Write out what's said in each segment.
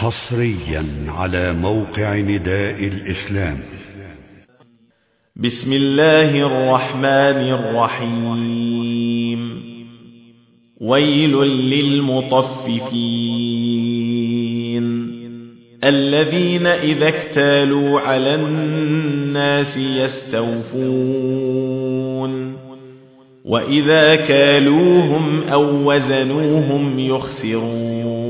حصريا على موقع نداء الإسلام. بسم الله الرحمن الرحيم. ويل للمطففين. الذين إذا اكتالوا على الناس يستوفون. وإذا كالوهم أو وزنوهم يخسرون.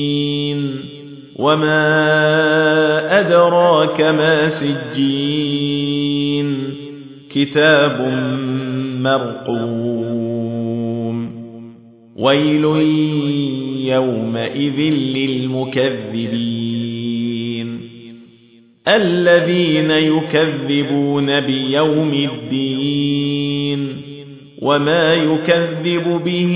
وما أدراك ما سجين كتاب مرقوم ويل يومئذ للمكذبين الذين يكذبون بيوم الدين وما يكذب به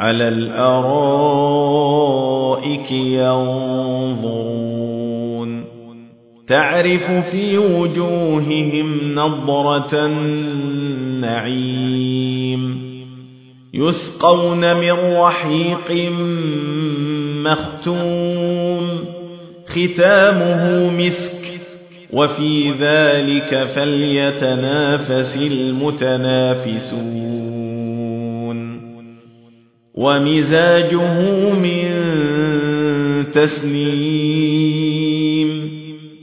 على الأرائك ينظرون. تعرف في وجوههم نضرة النعيم. يسقون من رحيق مختوم. ختامه مسك. وفي ذلك فليتنافس المتنافسون. ومزاجه من تسنيم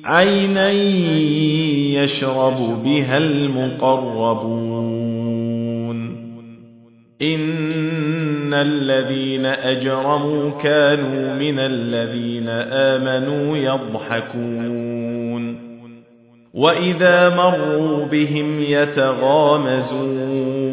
عينا يشرب بها المقربون. إن الذين أجرموا كانوا من الذين آمنوا يضحكون. وإذا مروا بهم يتغامزون.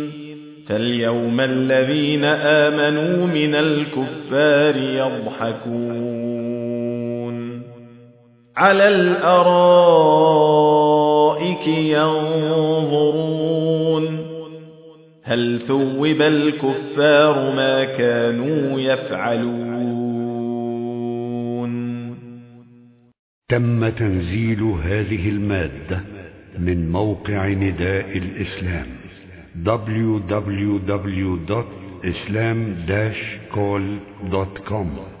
فاليوم الذين آمنوا من الكفار يضحكون على الأرائك ينظرون هل ثوب الكفار ما كانوا يفعلون تم تنزيل هذه المادة من موقع نداء الإسلام. www.islam-call.com